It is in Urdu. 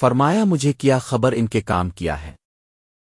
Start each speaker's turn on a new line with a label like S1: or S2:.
S1: فرمایا مجھے کیا خبر ان کے کام کیا ہے؟